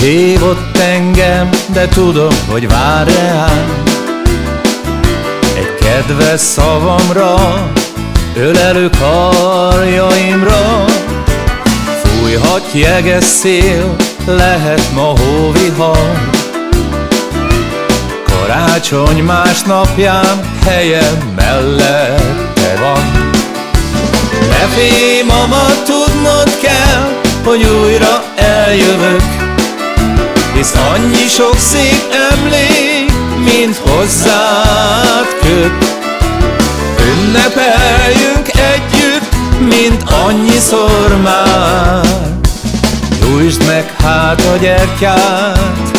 Hívott engem, de tudom, hogy vár reám Egy kedves szavamra, ölelő karjaimra. Fújhat jeges szél, lehet ma hóvihar. Karácsony másnapján helyem mellette van. Ne félj, mama, tudnod kell, hogy újra eljövök hisz annyi sok szép emlék, mint hozzád köt. Ünnepeljünk együtt, mint annyiszor már. Gyújtsd meg hát a gyertyát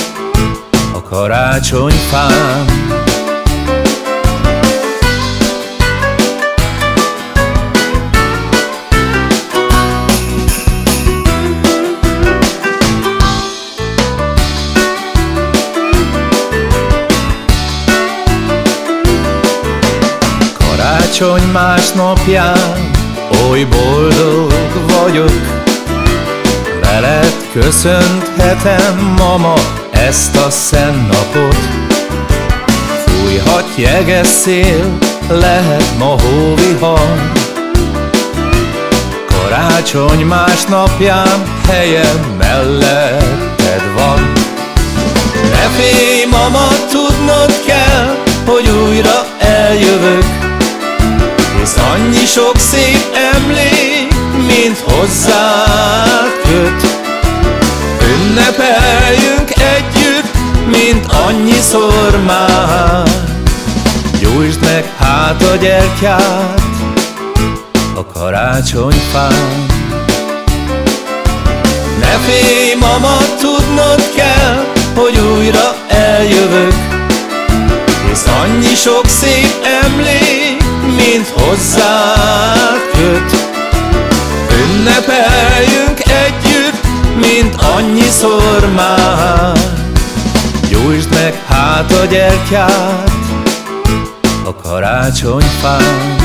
a karácsonyfán karácsony másnapján. Oly boldog vagyok Veled köszönthetem, mama, ezt a szent napot Fújhat jeges szél, lehet ma hóvihar. Karácsony másnapján helyem melletted sok szép emlék, mint hozzád köt Ünnepeljünk együtt, mint annyiszor már. Gyújtsd meg hát a gyertyát a karácsonyfán Ne félj, mama, tudnod kell, hogy újra eljövök Hisz annyi sok szép emlék, mint hozzád köt. Ünnepeljünk együtt, mint annyiszor már. Gyújtsd meg hát a gyertyát a karácsonyfán